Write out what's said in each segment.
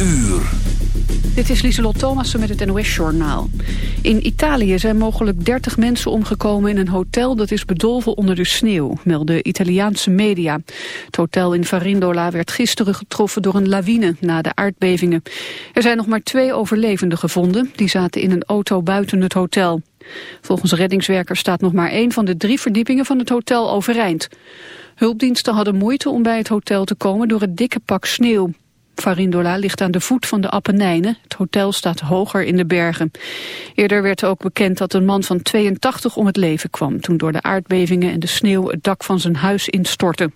uur. Dit is Lieselot Thomassen met het NOS-journaal. In Italië zijn mogelijk 30 mensen omgekomen in een hotel dat is bedolven onder de sneeuw, melden Italiaanse media. Het hotel in Farindola werd gisteren getroffen door een lawine na de aardbevingen. Er zijn nog maar twee overlevenden gevonden, die zaten in een auto buiten het hotel. Volgens reddingswerkers staat nog maar één van de drie verdiepingen van het hotel overeind. Hulpdiensten hadden moeite om bij het hotel te komen door het dikke pak sneeuw. Farindola ligt aan de voet van de Appenijnen. Het hotel staat hoger in de bergen. Eerder werd ook bekend dat een man van 82 om het leven kwam... toen door de aardbevingen en de sneeuw het dak van zijn huis instortte.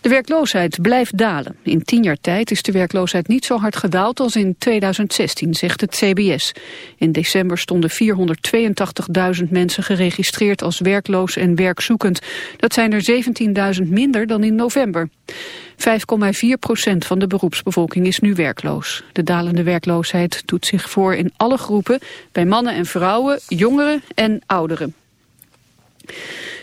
De werkloosheid blijft dalen. In tien jaar tijd is de werkloosheid niet zo hard gedaald als in 2016, zegt het CBS. In december stonden 482.000 mensen geregistreerd als werkloos en werkzoekend. Dat zijn er 17.000 minder dan in november. 5,4 procent van de beroepsbevolking is nu werkloos. De dalende werkloosheid doet zich voor in alle groepen, bij mannen en vrouwen, jongeren en ouderen.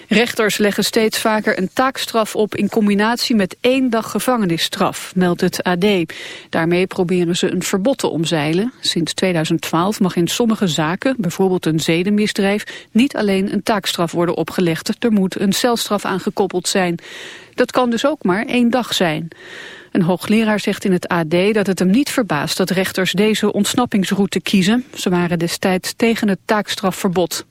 Rechters leggen steeds vaker een taakstraf op in combinatie met één dag gevangenisstraf, meldt het AD. Daarmee proberen ze een verbod te omzeilen. Sinds 2012 mag in sommige zaken, bijvoorbeeld een zedenmisdrijf, niet alleen een taakstraf worden opgelegd. Er moet een celstraf aangekoppeld zijn. Dat kan dus ook maar één dag zijn. Een hoogleraar zegt in het AD dat het hem niet verbaast dat rechters deze ontsnappingsroute kiezen. Ze waren destijds tegen het taakstrafverbod.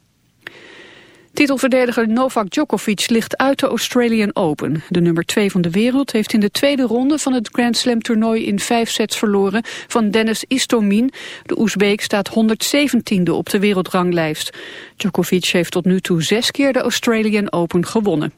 Titelverdediger Novak Djokovic ligt uit de Australian Open. De nummer 2 van de wereld heeft in de tweede ronde van het Grand Slam toernooi in vijf sets verloren van Dennis Istomin. De Oezbeek staat 117e op de wereldranglijst. Djokovic heeft tot nu toe zes keer de Australian Open gewonnen.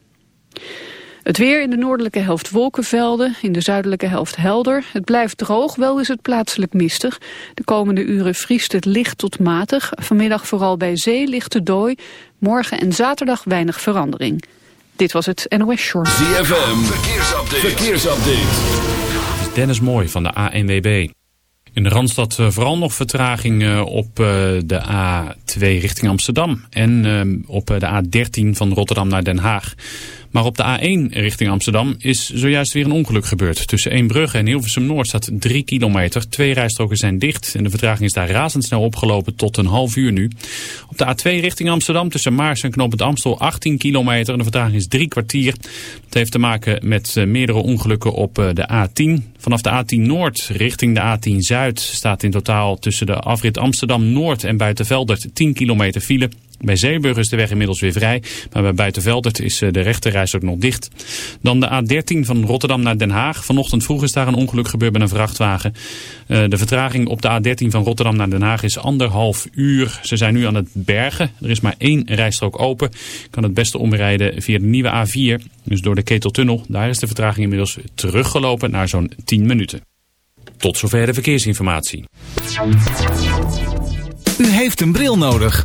Het weer in de noordelijke helft wolkenvelden, in de zuidelijke helft helder. Het blijft droog, wel is het plaatselijk mistig. De komende uren vriest het licht tot matig. Vanmiddag vooral bij zee lichte dooi. Morgen en zaterdag weinig verandering. Dit was het NOS Short. ZFM, verkeersupdate. verkeersupdate. Dennis Mooi van de ANWB. In de Randstad eh, vooral nog vertraging eh, op eh, de A2 richting Amsterdam. En op de A13 van Rotterdam naar Den Haag. Maar op de A1 richting Amsterdam is zojuist weer een ongeluk gebeurd. Tussen Eembrugge en Hilversum Noord staat 3 kilometer. Twee rijstroken zijn dicht en de vertraging is daar razendsnel opgelopen tot een half uur nu. Op de A2 richting Amsterdam tussen Maars en Knoop het Amstel 18 kilometer. En de vertraging is drie kwartier. Dat heeft te maken met eh, meerdere ongelukken op eh, de A10. Vanaf de A10 Noord richting de A10 Zuid staat in totaal tussen de afrit Amsterdam Noord en Buitenveldert 10 kilometer file. Bij Zeeburg is de weg inmiddels weer vrij, maar bij Buitenveldert is eh, de rechterreis ook nog dicht. Dan de A13 van Rotterdam naar Den Haag. Vanochtend vroeg is daar een ongeluk gebeurd met een vrachtwagen. Eh, de vertraging op de A13 van Rotterdam naar Den Haag is anderhalf uur. Ze zijn nu aan het bergen. Er is maar één rijstrook open. Kan het beste omrijden via de nieuwe A4, dus door de Keteltunnel. Daar is de vertraging inmiddels teruggelopen naar zo'n 10 minuten. Tot zover de verkeersinformatie. U heeft een bril nodig.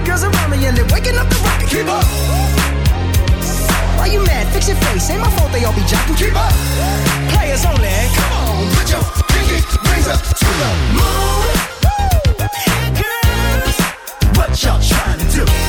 the girls around me and they're waking up the rocket. Keep up. Why you mad? Fix your face. Ain't my fault they all be jocking. Keep up. Players only. Come on, put your pinky rings up to the moon. Girls, what y'all trying to do?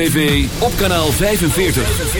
TV, op kanaal 45.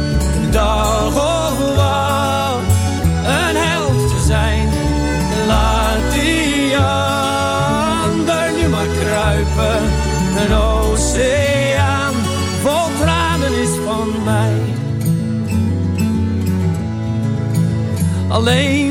Alleen